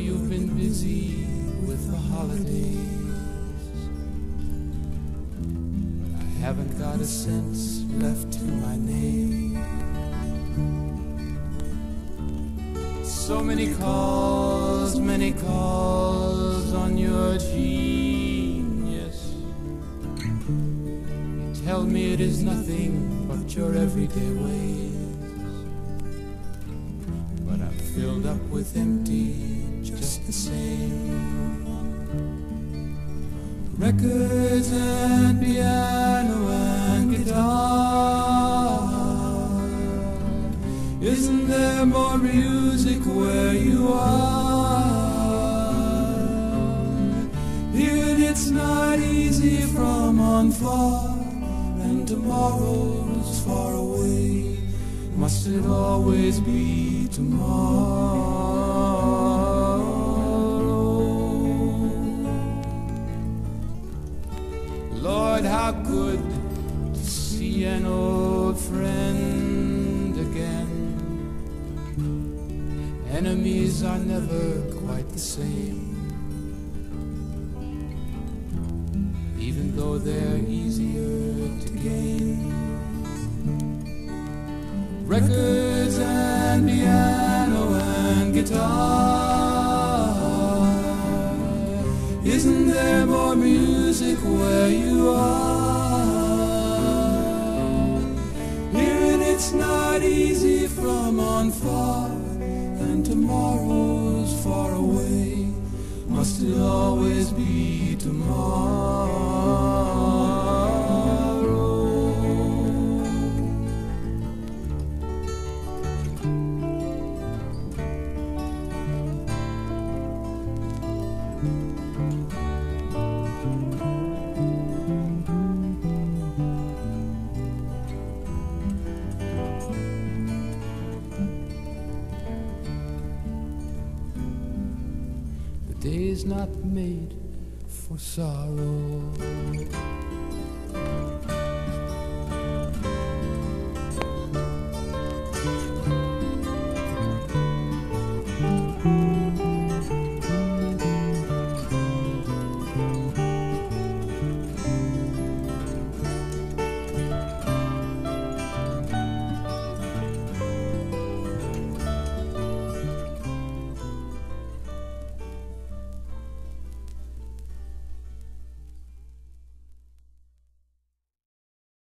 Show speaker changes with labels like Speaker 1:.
Speaker 1: you've been busy with the holidays. But I haven't got a cent left to my name. So many calls, many calls on your genius. You tell me it is nothing but your everyday ways. Filled up with empty just the same. Records and piano and guitar. Isn't there more music where you are? Here it's not easy from on far, and tomorrow's far away. Must it always be tomorrow? Lord, how good to see an old friend again. Enemies are never quite the same. Even though they're easier to gain. Records and piano and guitar. Where you are? Hearing it's not easy from on far, and tomorrow's far away. Must it always be tomorrow? Day's not made for sorrow.